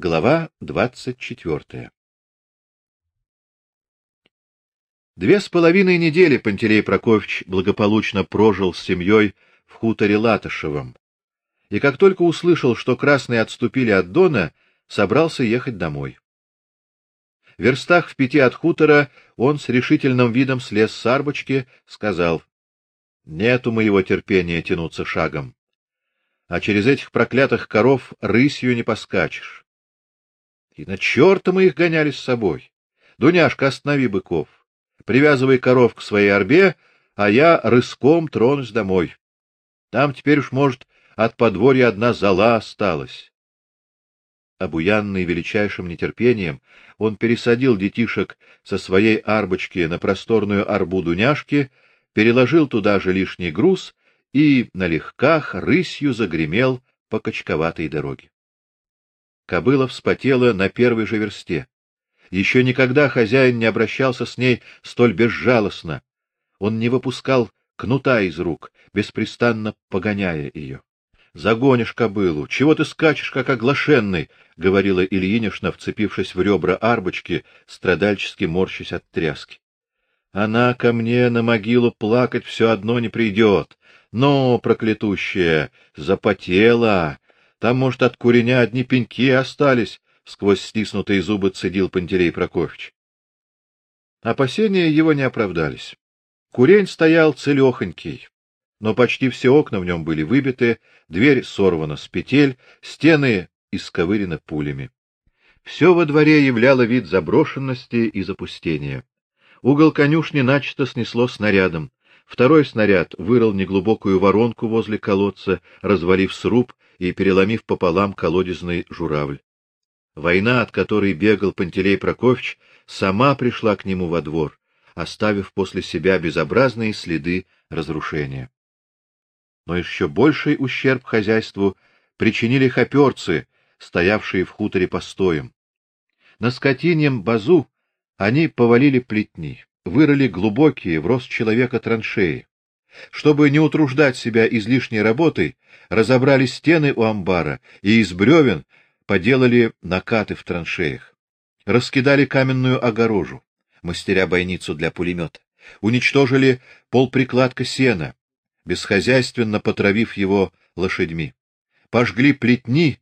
Глава двадцать четвертая. Две с половиной недели Пантелей Прокофьевич благополучно прожил с семьей в хуторе Латышевом. И как только услышал, что красные отступили от Дона, собрался ехать домой. В верстах в пяти от хутора он с решительным видом слез с арбочки, сказал: "Нету моего терпения тянуться шагом, а через этих проклятых коров рысью не поскачешь. И на черта мы их гоняли с собой. Дуняшка, останови быков. Привязывай коров к своей орбе, а я рыском тронусь домой. Там теперь уж, может, от подворья одна зала осталась. Обуянный величайшим нетерпением, он пересадил детишек со своей арбочки на просторную арбу Дуняшки, переложил туда же лишний груз и на легках рысью загремел по кочковатой дороге. Кобыла вспотела на первой же версте. Еще никогда хозяин не обращался с ней столь безжалостно. Он не выпускал кнута из рук, беспрестанно погоняя ее. Загонишь кобылу, чего ты скачешь как оглашенный, говорила Ильинишна, вцепившись в ребра арбочки, страдальчески морщась от тряски. Она ко мне на могилу плакать все одно не придет. Но, проклятущая, запотела, там, может, от куреня одни пеньки остались, сквозь стиснутые зубы цедил Пантелей Прокофьевич. Опасения его не оправдались. Курень стоял целехонький, но почти все окна в нем были выбиты, дверь сорвана с петель, стены исковырены пулями. Все во дворе являло вид заброшенности и запустения. Угол конюшни начисто снесло снарядом. Второй снаряд вырыл неглубокую воронку возле колодца, развалив сруб и переломив пополам колодезный журавль. Война, от которой бегал Пантелей Прокофьевич, сама пришла к нему во двор, оставив после себя безобразные следы разрушения. Но еще больший ущерб хозяйству причинили хоперцы, стоявшие в хуторе постоем. На скотиньем базу они повалили плетни, вырыли глубокие в рост человека траншеи. Чтобы не утруждать себя излишней работой, разобрали стены у амбара и из бревен поделали накаты в траншеях. Раскидали каменную огорожу, мастеря бойницу для пулемета. Уничтожили полприкладка сена, бесхозяйственно потравив его лошадьми. Пожгли плетни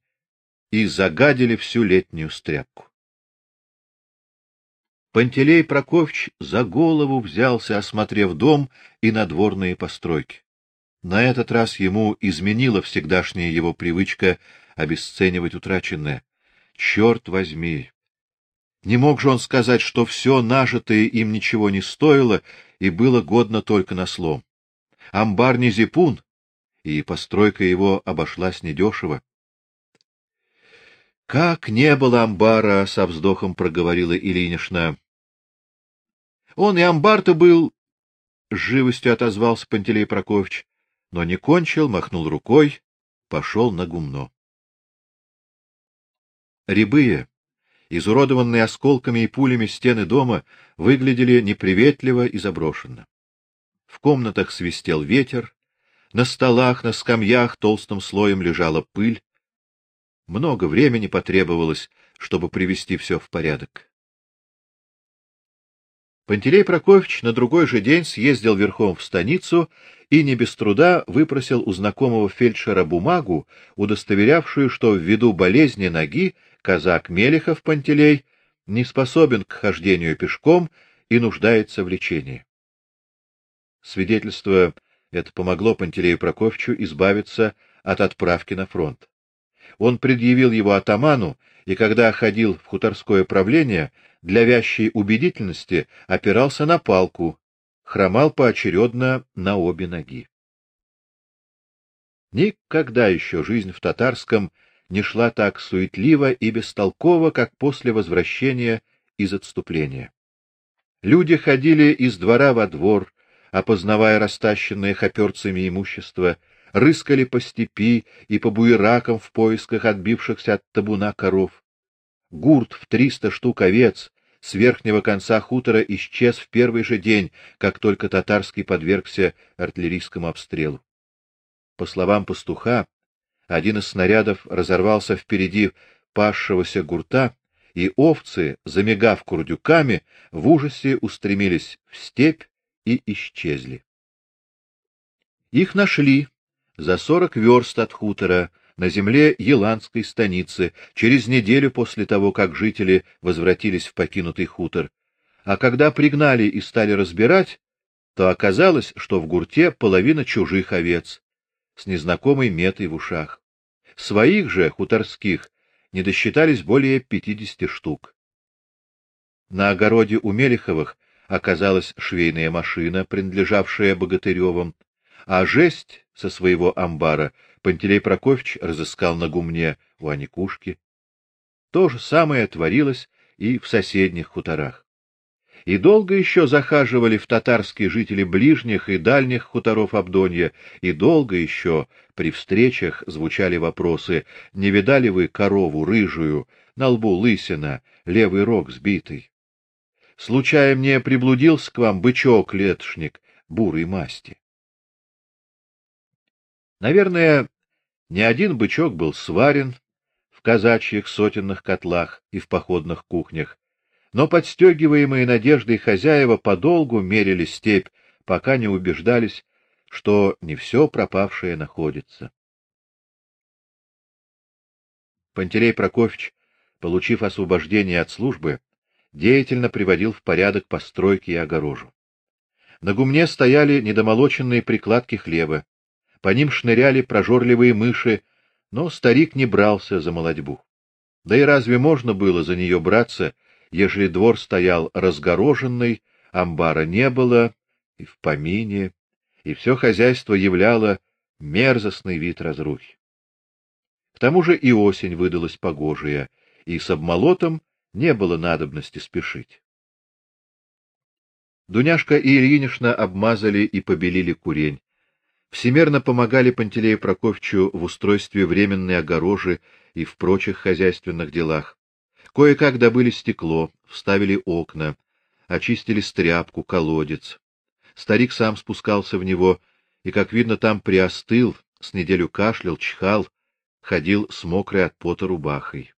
и загадили всю летнюю стряпку. Пантелей Прокофьевич за голову взялся, осмотрев дом и надворные постройки. На этот раз ему изменила всегдашняя его привычка обесценивать утраченное. Черт возьми! Не мог же он сказать, что все нажитое им ничего не стоило и было годно только на слом. Амбар не зипун, и постройка его обошлась недешево. Как не было амбара, со вздохом проговорила Ильинична. Он и амбар-то был, живостью отозвался Пантелей Прокофьевич, но не кончил, махнул рукой, пошел на гумно. Рябые, изуродованные осколками и пулями стены дома, выглядели неприветливо и заброшенно. В комнатах свистел ветер, на столах, на скамьях толстым слоем лежала пыль. Много времени потребовалось, чтобы привести все в порядок. Пантелей Прокофьевич на другой же день съездил верхом в станицу и не без труда выпросил у знакомого фельдшера бумагу, удостоверявшую, что ввиду болезни ноги казак Мелехов Пантелей не способен к хождению пешком и нуждается в лечении. Свидетельство это помогло Пантелею Прокофьевичу избавиться от отправки на фронт. Он предъявил его атаману, и когда ходил в хуторское правление, для вящей убедительности опирался на палку, хромал поочередно на обе ноги. Никогда еще жизнь в татарском не шла так суетливо и бестолково, как после возвращения из отступления. Люди ходили из двора во двор, опознавая растащенное хоперцами имущество, рыскали по степи и по буеракам в поисках отбившихся от табуна коров. Гурт в триста штук овец с верхнего конца хутора исчез в первый же день, как только татарский подвергся артиллерийскому обстрелу. По словам пастуха, один из снарядов разорвался впереди пасшегося гурта, и овцы, замигав курдюками, в ужасе устремились в степь и исчезли. Их нашли за сорок верст от хутора на земле Еланской станицы через неделю после того, как жители возвратились в покинутый хутор. А когда пригнали и стали разбирать, то оказалось, что в гурте половина чужих овец с незнакомой метой в ушах. Своих же хуторских не досчитались более пятидесяти штук. На огороде у Мелиховых оказалась швейная машина, принадлежавшая Богатыревым, а жесть со своего амбара Пантелей Прокофьевич разыскал на гумне у Аникушки. То же самое творилось и в соседних хуторах. И долго еще захаживали в татарские жители ближних и дальних хуторов Абдонья, и долго еще при встречах звучали вопросы: не видали вы корову рыжую, на лбу лысина, левый рог сбитый? Случаем не приблудился к вам бычок летшник бурой масти? Наверное, не один бычок был сварен в казачьих сотенных котлах и в походных кухнях, но подстегиваемые надеждой хозяева подолгу мерили степь, пока не убеждались, что не все пропавшее находится. Пантелей Прокофьевич, получив освобождение от службы, деятельно приводил в порядок постройки и огорожу. На гумне стояли недомолоченные прикладки хлеба, по ним шныряли прожорливые мыши, но старик не брался за молодьбу. Да и разве можно было за нее браться, ежели двор стоял разгороженный, амбара не было и в помине, и все хозяйство являло мерзостный вид разрухи. К тому же и осень выдалась погожая, и с обмолотом не было надобности спешить. Дуняшка и Ильинишна обмазали и побелили курень. Всемерно помогали Пантелею Прокофьевичу в устройстве временной огорожи и в прочих хозяйственных делах. Кое-как добыли стекло, вставили окна, очистили стряпку, колодец. Старик сам спускался в него и, как видно, там приостыл, с неделю кашлял, чихал, ходил с мокрой от пота рубахой.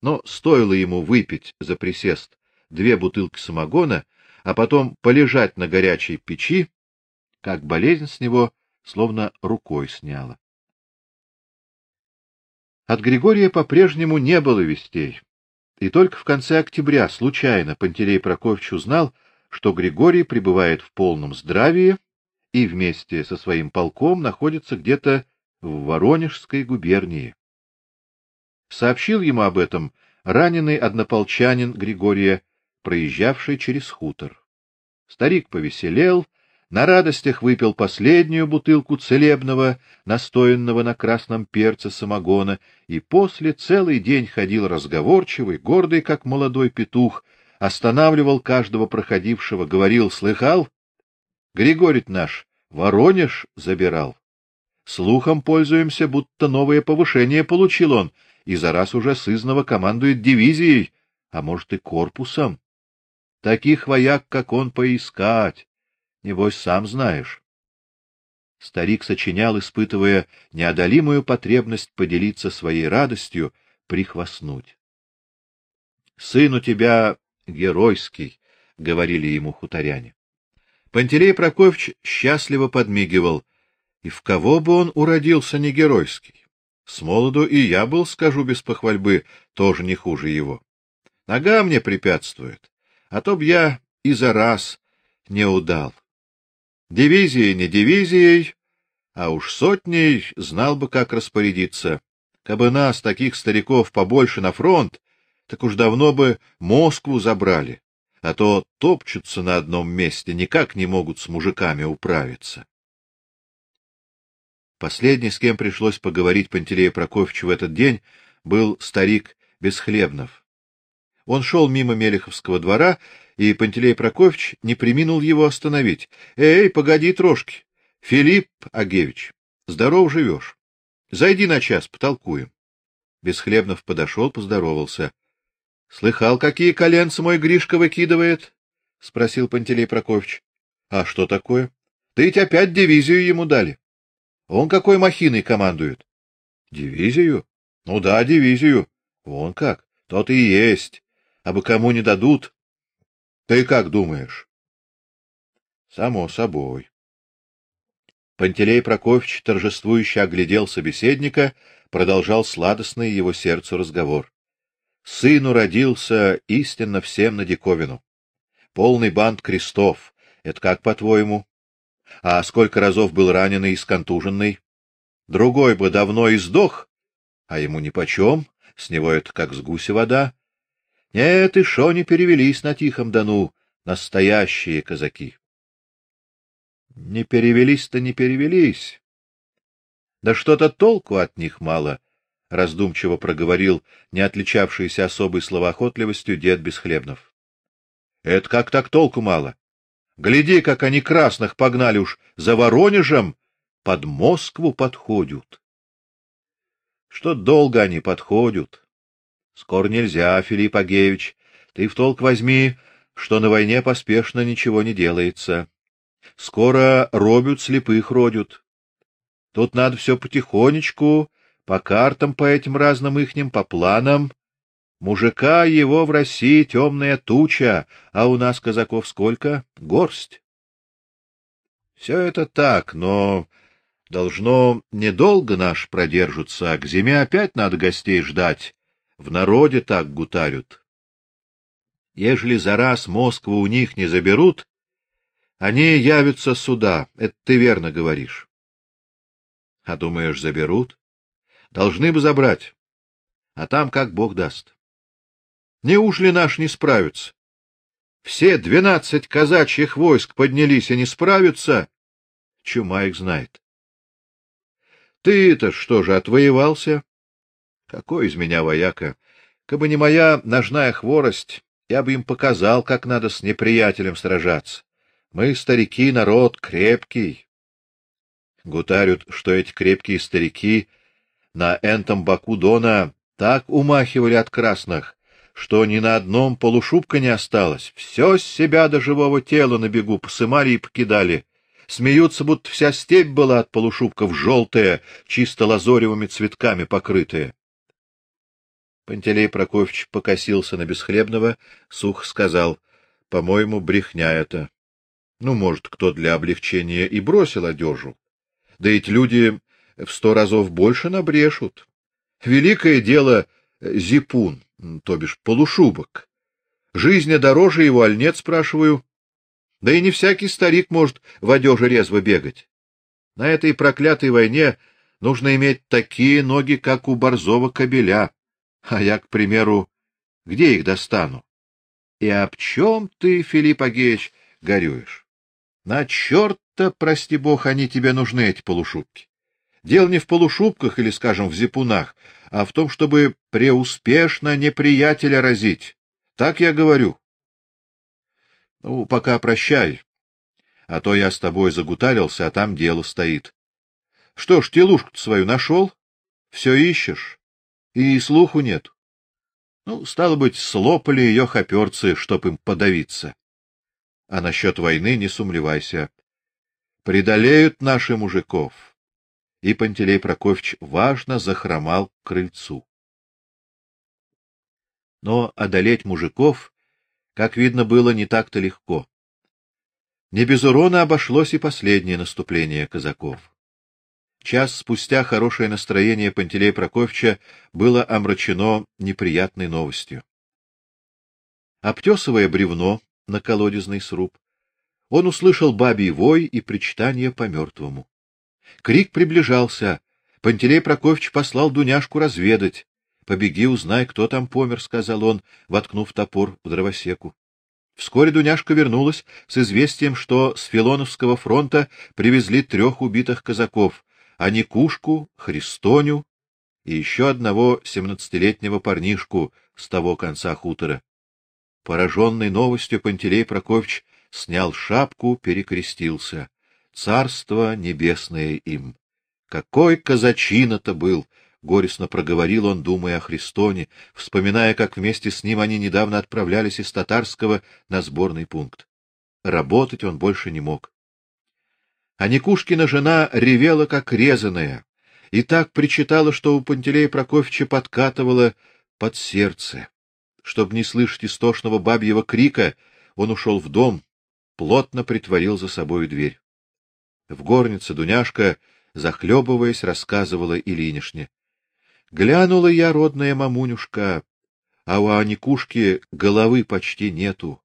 Но стоило ему выпить за присест две бутылки самогона, а потом полежать на горячей печи, как болезнь с него словно рукой сняла. От Григория по-прежнему не было вестей. И только в конце октября случайно Пантелей Прокофьевич узнал, что Григорий пребывает в полном здравии и вместе со своим полком находится где-то в Воронежской губернии. Сообщил ему об этом раненый однополчанин Григория, проезжавший через хутор. Старик повеселел, на радостях выпил последнюю бутылку целебного, настоянного на красном перце самогона, и после целый день ходил разговорчивый, гордый, как молодой петух, останавливал каждого проходившего, говорил: "Слыхал? Григорий наш Воронеж забирал. Слухом пользуемся, будто новое повышение получил он, и за раз уже сызново командует дивизией, а может и корпусом. Таких вояк, как он, поискать. Небось, сам знаешь. Старик сочинял, испытывая неодолимую потребность поделиться своей радостью, прихвастнуть. Сын у тебя геройский, говорили ему хуторяне. Пантелей Прокофьевич счастливо подмигивал. И в кого бы он уродился не геройский? С молоду и я был, скажу без похвальбы, тоже не хуже его. Нога мне препятствует, а то б я и за раз не удал. Дивизией не дивизией, а уж сотней знал бы, как распорядиться. Кабы нас, таких стариков, побольше на фронт, так уж давно бы Москву забрали, а то топчутся на одном месте, никак не могут с мужиками управиться. Последний, с кем пришлось поговорить Пантелею Прокофьевичу в этот день, был старик Бесхлебнов. Он шел мимо Мелеховского двора и Пантелей Прокофьевич не преминул его остановить. Эй, погоди трошки. Филипп Агевич, здоров живешь. Зайди на час, потолкуем. Бесхлебнов подошел, поздоровался. Слыхал, какие коленцы мой Гришка выкидывает? спросил Пантелей Прокофьевич. А что такое? Ты ведь опять дивизию ему дали. Он какой махиной командует? Дивизию? Ну да, дивизию. Вон как, тот и есть. А бы кому не дадут. Ты как думаешь? Само собой. Пантелей Прокофьевич торжествующе оглядел собеседника, продолжал сладостный его сердцу разговор. Сыну родился истинно всем на диковину. Полный бант крестов. Это как, по-твоему? А сколько разов был раненый и сконтуженный? Другой бы давно и сдох, а ему нипочем, с него это как с гуся вода. Нет, и шо не перевелись на Тихом Дону настоящие казаки. Не перевелись-то не перевелись. Да что-то толку от них мало, раздумчиво проговорил не отличавшийся особой словоохотливостью дед Бесхлебнов. Это как так толку мало? Гляди, как они красных погнали уж за Воронежем, под Москву подходят. Что долго они подходят? Скоро нельзя, Филипп Агеевич. Ты в толк возьми, что на войне поспешно ничего не делается. Скоро робят слепых родят. Тут надо все потихонечку, по картам по этим разным ихним, по планам. Мужика его в России темная туча, а у нас казаков сколько? Горсть. Все это так, но должно недолго наш продержится, а к зиме опять надо гостей ждать. В народе так гутарют. Ежели за раз Москву у них не заберут, они явятся сюда, это ты верно говоришь. А думаешь, заберут? Должны бы забрать. А там как Бог даст. Неужели наш не справится? Все двенадцать казачьих войск поднялись и не справятся? Чума их знает. Ты-то что же, отвоевался? Какой из меня вояка? Кабы не моя ножная хворость, я бы им показал, как надо с неприятелем сражаться. Мы, старики, народ крепкий. Гутарют, что эти крепкие старики на энтом боку Дона так умахивали от красных, что ни на одном полушубка не осталось. Все с себя до живого тела на бегу посымали и покидали. Смеются, будто вся степь была от полушубков желтая, чисто лазоревыми цветками покрытая. Пантелей Прокофьевич покосился на Бесхлебного, сух сказал: "По-моему, брехня это. Ну, может, кто для облегчения и бросил одежу. Да эти люди в сто разов больше набрешут. Великое дело зипун, то бишь полушубок. Жизнь дороже его, аль нет, спрашиваю. Да и не всякий старик может в одежде резво бегать. На этой проклятой войне нужно иметь такие ноги, как у борзого кобеля. А я, к примеру, где их достану? И об чем ты, Филипп Агеевич, горюешь? На черта, прости бог, они тебе нужны, эти полушубки. Дело не в полушубках или, скажем, в зипунах, а в том, чтобы преуспешно неприятеля разить. Так я говорю. Ну, пока прощай. А то я с тобой загутарился, а там дело стоит. Что ж, телушку свою нашел? Все ищешь? И слуху нет. Ну, стало быть, слопали ее хоперцы, чтоб им подавиться. А насчет войны не сумлевайся. Предолеют наши мужиков. И Пантелей Прокофьевич важно захромал к крыльцу. Но одолеть мужиков, как видно, было не так-то легко. Не без урона обошлось и последнее наступление казаков. Час спустя хорошее настроение Пантелея Прокофьевича было омрачено неприятной новостью. Обтесывая бревно, на колодезный сруб. Он услышал бабий вой и причитание по мертвому. Крик приближался. Пантелей Прокофьевич послал Дуняшку разведать. Побеги, узнай, кто там помер, сказал он, воткнув топор в дровосеку. Вскоре Дуняшка вернулась с известием, что с Филоновского фронта привезли трех убитых казаков: Аникушку, Христоню и еще одного семнадцатилетнего парнишку с того конца хутора. Пораженный новостью, Пантелей Прокофьевич снял шапку, перекрестился. Царство небесное им. Какой казачина-то был, горестно проговорил он, думая о Христоне, вспоминая, как вместе с ним они недавно отправлялись из Татарского на сборный пункт. Работать он больше не мог. А Никушкина жена ревела как резаная, и так причитала, что у Пантелея Прокофьевича подкатывала под сердце. Чтобы не слышать истошного бабьего крика, он ушел в дом, плотно притворил за собою дверь. В горнице Дуняшка, захлебываясь, рассказывала Ильинишне: "Глянула я, родная мамунюшка, а у Аникушки головы почти нету.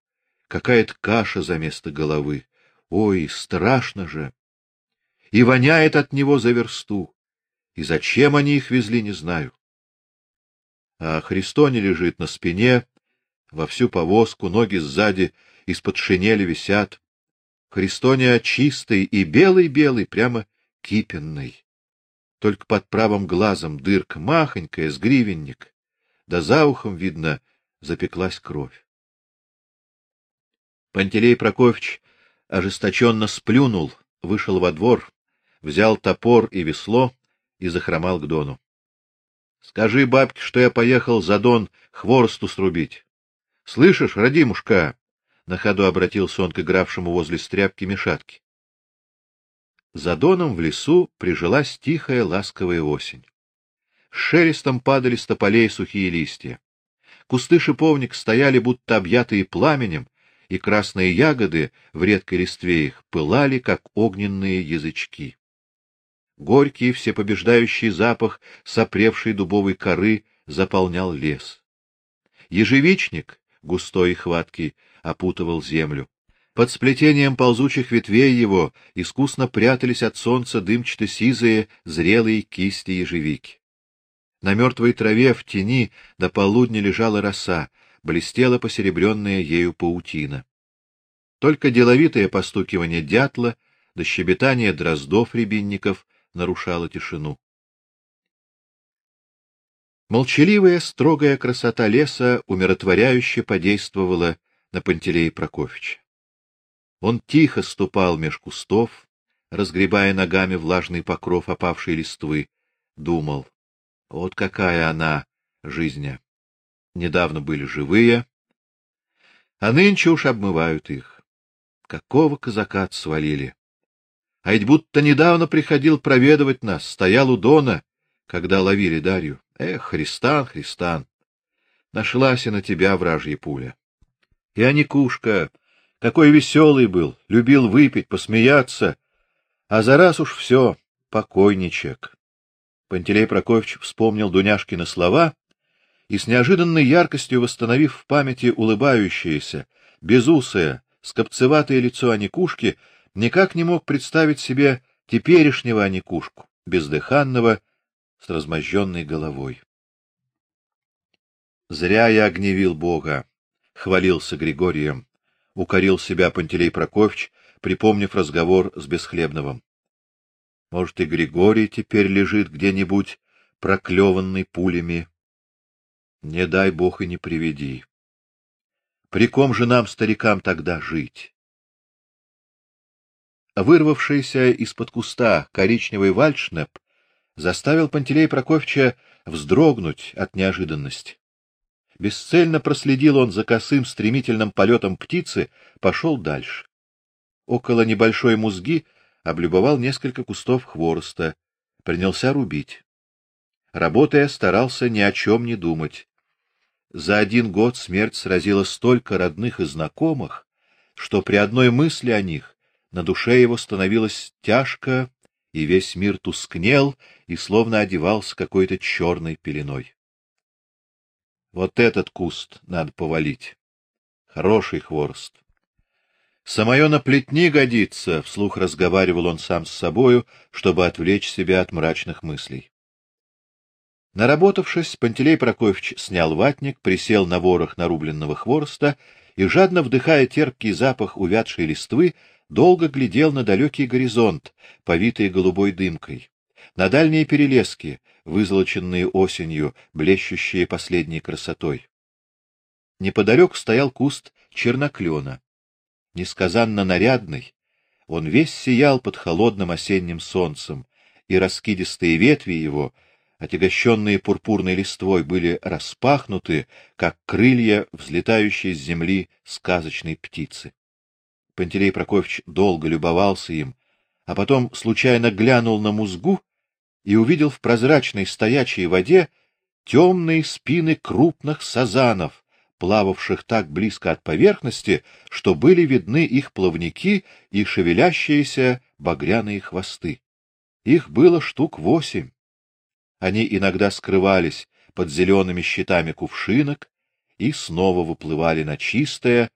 Какая-то каша за место головы. Ой, страшно же. И воняет от него за версту. И зачем они их везли, не знаю. А Христоне лежит на спине, во всю повозку, ноги сзади из-под шинели висят. Христоня чистый и белый-белый, прямо кипенный. Только под правым глазом дырка махонькая, с гривенник, да за ухом видно запеклась кровь. Пантелей Прокофьевич ожесточенно сплюнул, вышел во двор, взял топор и весло и захромал к Дону. Скажи бабке, что я поехал за Дон хворосту срубить. Слышишь, родимушка? На ходу обратился он к игравшему возле стряпки Мишатки. За Доном в лесу прижилась тихая, ласковая осень. С шелестом падали с тополей сухие листья. Кусты шиповник стояли будто объятые пламенем, и красные ягоды в редкой листве их пылали, как огненные язычки. Горький всепобеждающий запах сопревшей дубовой коры заполнял лес. Ежевичник, густой и хваткий, опутывал землю. Под сплетением ползучих ветвей его искусно прятались от солнца дымчато-сизые зрелые кисти ежевики. На мертвой траве в тени до полудня лежала роса, блестела посеребренная ею паутина. Только деловитое постукивание дятла да щебетание дроздов-рябинников нарушало тишину. Молчаливая, строгая красота леса умиротворяюще подействовала на Пантелея Прокофьевича. Он тихо ступал меж кустов, разгребая ногами влажный покров опавшей листвы, думал: вот какая она жизнь. Недавно были живые, а нынче уж обмывают их. Какого казака свалили? А ведь будто недавно приходил проведывать нас, стоял у Дона, когда ловили Дарью. Эх, Христан, Христан, нашлась и на тебя вражья пуля. И Аникушка, какой веселый был, любил выпить, посмеяться, а за раз уж все, покойничек. Пантелей Прокофьевич вспомнил Дуняшкины слова и с неожиданной яркостью восстановив в памяти улыбающееся, безусое, скопцеватое лицо Аникушки, никак не мог представить себе теперешнего Аникушку, бездыханного, с размозженной головой. Зря я огневил Бога, хвалился Григорием, укорил себя Пантелей Прокофьевич, припомнив разговор с Бесхлебновым. Может, и Григорий теперь лежит где-нибудь проклеванный пулями. Не дай бог и не приведи. При ком же нам, старикам, тогда жить? Вырвавшийся из-под куста коричневый вальшнеп заставил Пантелея Прокофьевича вздрогнуть от неожиданности. Бесцельно проследил он за косым стремительным полетом птицы, пошел дальше. Около небольшой музги облюбовал несколько кустов хвороста, принялся рубить. Работая, старался ни о чем не думать. За один год смерть сразила столько родных и знакомых, что при одной мысли о них на душе его становилось тяжко, и весь мир тускнел и словно одевался какой-то черной пеленой. Вот этот куст надо повалить. Хороший хворост. Самое на плетни годится, вслух разговаривал он сам с собою, чтобы отвлечь себя от мрачных мыслей. Наработавшись, Пантелей Прокофьевич снял ватник, присел на ворох нарубленного хвороста и жадно вдыхая терпкий запах увядшей листвы, долго глядел на далекий горизонт, повитый голубой дымкой, на дальние перелески, вызолоченные осенью, блещущие последней красотой. Неподалеку стоял куст черноклена несказанно нарядный, он весь сиял под холодным осенним солнцем, и раскидистые ветви его, отягощенные пурпурной листвой, были распахнуты, как крылья взлетающей с земли сказочной птицы. Пантелей Прокофьевич долго любовался им, а потом случайно глянул на музгу и увидел в прозрачной стоячей воде темные спины крупных сазанов, плававших так близко от поверхности, что были видны их плавники и шевелящиеся багряные хвосты. Их было штук восемь. Они иногда скрывались под зелеными щитами кувшинок и снова выплывали на чистое,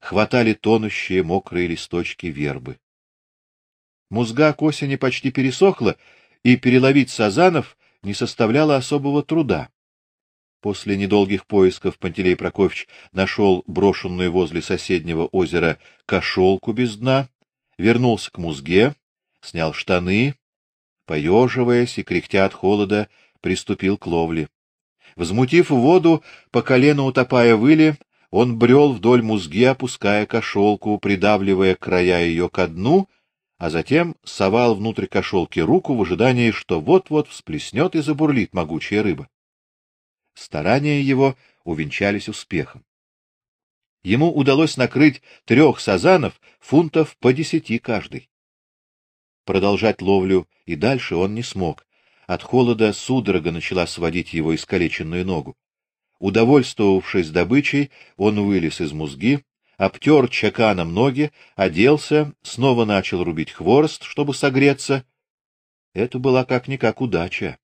хватали тонущие мокрые листочки вербы. Музга к осени почти пересохла, и переловить сазанов не составляло особого труда. После недолгих поисков Пантелей Прокофьевич нашел брошенную возле соседнего озера кошелку без дна, вернулся к музге, снял штаны, поеживаясь и кряхтя от холода, приступил к ловле. Взмутив воду, по колено утопая в иле, он брел вдоль музги, опуская кошелку, придавливая края ее ко дну, а затем совал внутрь кошелки руку в ожидании, что вот-вот всплеснет и забурлит могучая рыба. Старания его увенчались успехом. Ему удалось накрыть трех сазанов фунтов по десяти каждый. Продолжать ловлю и дальше он не смог. От холода судорога начала сводить его искалеченную ногу. Удовольствовавшись добычей, он вылез из музги, обтер чаканом ноги, оделся, снова начал рубить хворост, чтобы согреться. Это была как-никак удача.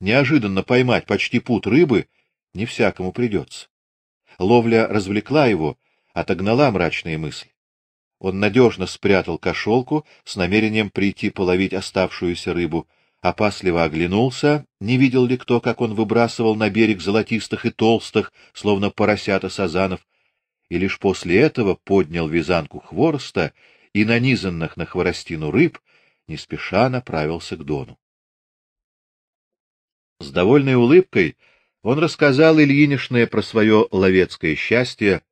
Неожиданно поймать почти пут рыбы не всякому придется. Ловля развлекла его, отогнала мрачные мысли. Он надежно спрятал кошелку с намерением прийти половить оставшуюся рыбу — опасливо оглянулся, не видел ли кто, как он выбрасывал на берег золотистых и толстых, словно поросята сазанов, и лишь после этого поднял вязанку хвороста и нанизанных на хворостину рыб не спеша направился к Дону. С довольной улыбкой он рассказал Ильинишне про свое ловецкое счастье,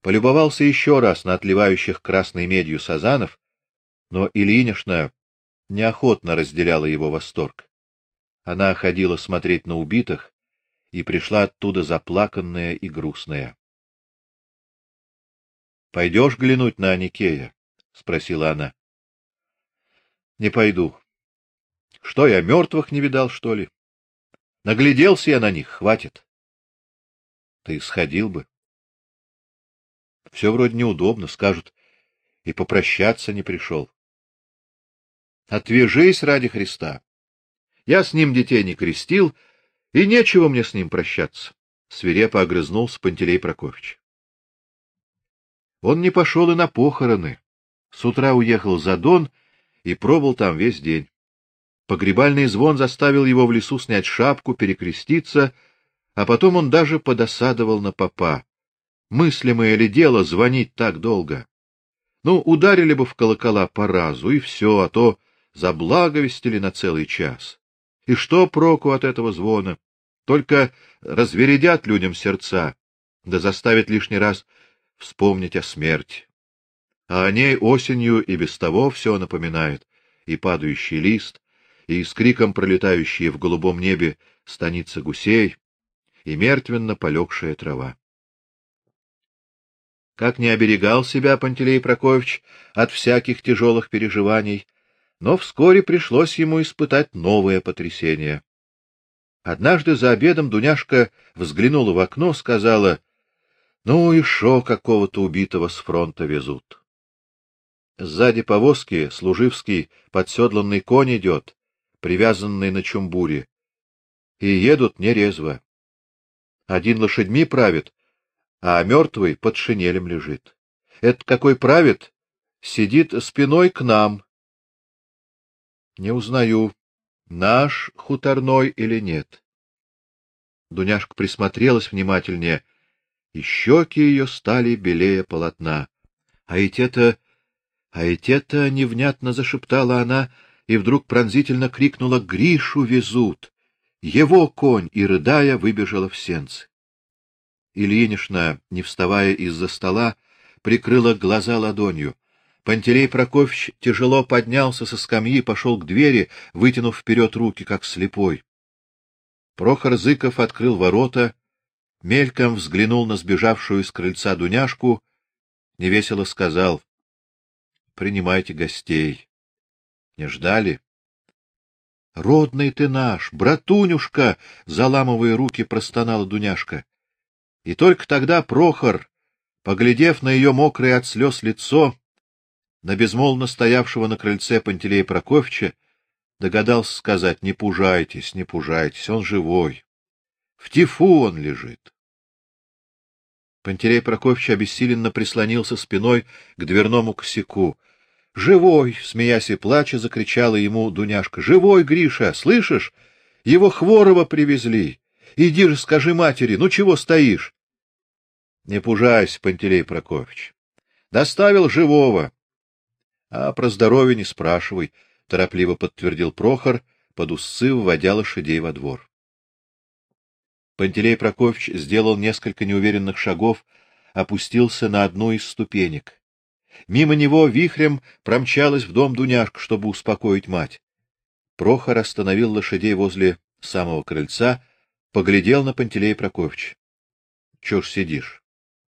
полюбовался еще раз на отливающих красной медью сазанов, но Ильинишна неохотно разделяла его восторг. Она ходила смотреть на убитых и пришла оттуда заплаканная и грустная. Пойдешь глянуть на Аникея? спросила она. Не пойду. Что я мертвых не видал, что ли? Нагляделся я на них, хватит. Ты сходил бы. Все вроде неудобно, скажут, и попрощаться не пришел. Отвяжись ради Христа. Я с ним детей не крестил, и нечего мне с ним прощаться, свирепо огрызнулся Пантелей Прокофьевич. Он не пошел и на похороны. С утра уехал за Дон и пробыл там весь день. Погребальный звон заставил его в лесу снять шапку, перекреститься, а потом он даже подосадовал на попа. Мыслимое ли дело звонить так долго? Ну, ударили бы в колокола по разу, и все, а то заблаговестили на целый час. И что проку от этого звона? Только развередят людям сердца, да заставят лишний раз вспомнить о смерти. А о ней осенью и без того все напоминает: и падающий лист, и с криком пролетающие в голубом небе станица гусей, и мертвенно полегшая трава. Как не оберегал себя Пантелей Прокофьевич от всяких тяжелых переживаний, но вскоре пришлось ему испытать новое потрясение. Однажды за обедом Дуняшка взглянула в окно, сказала: "Ну и шо какого-то убитого с фронта везут". Сзади повозки служивский подседланный конь идет, привязанный на чумбуре, и едут нерезво. Один лошадьми правит, а мертвый под шинелем лежит. Это какой правит, сидит спиной к нам, не узнаю, наш хуторной или нет. Дуняшка присмотрелась внимательнее, и щеки ее стали белее полотна. А ведь это, а ведь это невнятно зашептала она и вдруг пронзительно крикнула: "Гришу везут!" Его конь и рыдая выбежала в сенцы. Ильинишна, не вставая из-за стола, прикрыла глаза ладонью. Пантелей Прокофьевич тяжело поднялся со скамьи, пошел к двери, вытянув вперед руки, как слепой. Прохор Зыков открыл ворота, мельком взглянул на сбежавшую с крыльца Дуняшку, невесело сказал: "Принимайте гостей. Не ждали?" Родный ты наш, братунюшка, заламывая руки, простонала Дуняшка. И только тогда Прохор, поглядев на ее мокрое от слез лицо, на безмолвно стоявшего на крыльце Пантелея Прокофьевича, догадался сказать: "Не пужайтесь, не пужайтесь, он живой. В тифу он лежит". Пантелей Прокофьевич обессиленно прислонился спиной к дверному косяку. Живой, смеясь и плача, закричала ему Дуняшка: "Живой, Гриша, слышишь? Его хворого привезли. Иди же, скажи матери, ну чего стоишь?" Не пужайся, Пантелей Прокофьевич. Доставил живого. А про здоровье не спрашивай, торопливо подтвердил Прохор, под усы вводя лошадей во двор. Пантелей Прокофьевич сделал несколько неуверенных шагов, опустился на одну из ступенек. Мимо него вихрем промчалась в дом Дуняшка, чтобы успокоить мать. Прохор остановил лошадей возле самого крыльца, поглядел на Пантелея Прокофьевича. — Чё ж сидишь?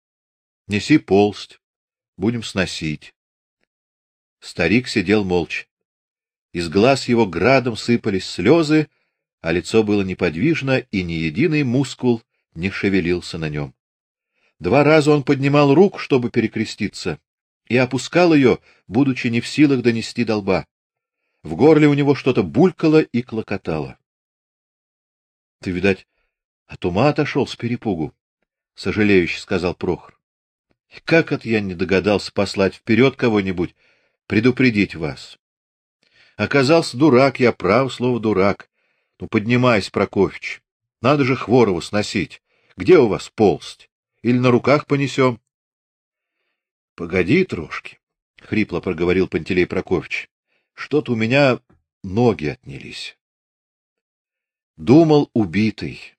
— Неси полсть, будем сносить. Старик сидел молча. Из глаз его градом сыпались слезы, а лицо было неподвижно, и ни единый мускул не шевелился на нем. Два раза он поднимал руку, чтобы перекреститься, и опускал ее, будучи не в силах донести до лба. В горле у него что-то булькало и клокотало. — Ты, видать, от ума отошел с перепугу, — сожалеюще сказал Прохор. — Как это я не догадался послать вперед кого-нибудь, предупредить вас? Оказался дурак, я прав, слово дурак. Ну, поднимайся, Прокофьевич. Надо же хворого сносить. Где у вас полсть? Или на руках понесем? — Погоди трошки, — хрипло проговорил Пантелей Прокофьевич. — Что-то у меня ноги отнялись. Думал убитый.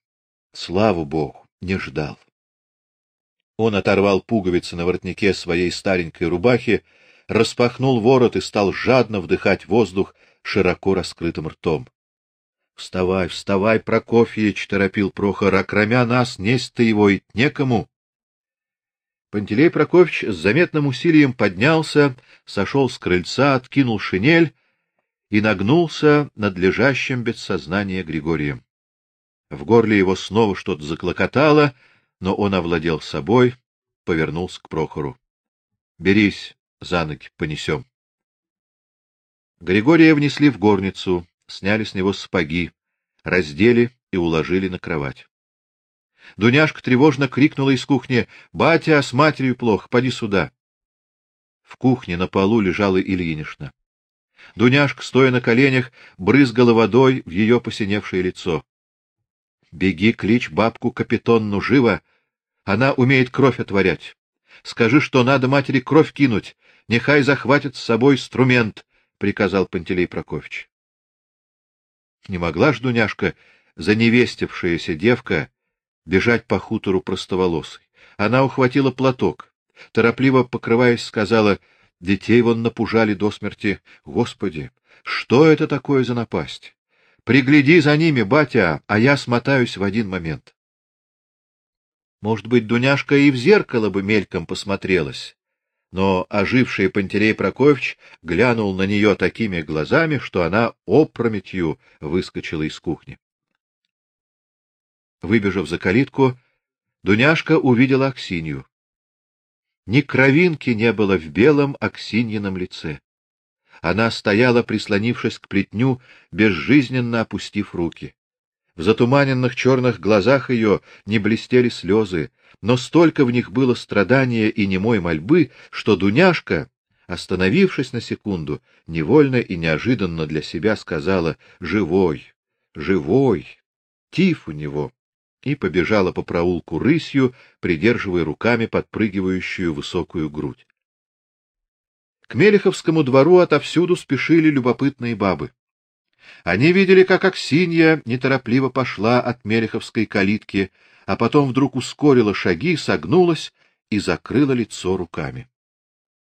Слава богу, не ждал. Он оторвал пуговицы на воротнике своей старенькой рубахи, распахнул ворот и стал жадно вдыхать воздух широко раскрытым ртом. — Вставай, вставай, Прокофьевич, — торопил Прохор, — окромя нас несть-то его и некому. Пантелей Прокофьевич с заметным усилием поднялся, сошел с крыльца, откинул шинель и нагнулся над лежащим без сознания Григорием. В горле его снова что-то заклокотало, но он овладел собой, повернулся к Прохору. — Берись за ноги, понесем. Григория внесли в горницу, сняли с него сапоги, раздели и уложили на кровать. Дуняшка тревожно крикнула из кухни: "Батя, с матерью плохо, поди сюда". В кухне на полу лежала Ильинишна. Дуняшка, стоя на коленях, брызгала водой в ее посиневшее лицо. Беги, клич бабку Капитонну живо, она умеет кровь отворять. Скажи, что надо матери кровь кинуть, нехай захватит с собой инструмент, приказал Пантелей Прокофьевич. Не могла ж Дуняшка, заневестившаяся девка, бежать по хутору простоволосой. Она ухватила платок, торопливо покрываясь, сказала: "Детей вон напужали до смерти. Господи, что это такое за напасть? Пригляди за ними, батя, а я смотаюсь в один момент". Может быть, Дуняшка и в зеркало бы мельком посмотрелась, но оживший Пантелей Прокофьевич глянул на нее такими глазами, что она опрометью выскочила из кухни. Выбежав за калитку, Дуняшка увидела Аксинью. Ни кровинки не было в белом Аксиньином лице. Она стояла, прислонившись к плетню, безжизненно опустив руки. В затуманенных черных глазах ее не блестели слезы, но столько в них было страдания и немой мольбы, что Дуняшка, остановившись на секунду, невольно и неожиданно для себя сказала: "Живой, живой, тиф у него" и побежала по проулку рысью, придерживая руками подпрыгивающую высокую грудь. К Мелеховскому двору отовсюду спешили любопытные бабы. Они видели, как Аксинья неторопливо пошла от Мелеховской калитки, а потом вдруг ускорила шаги, согнулась и закрыла лицо руками.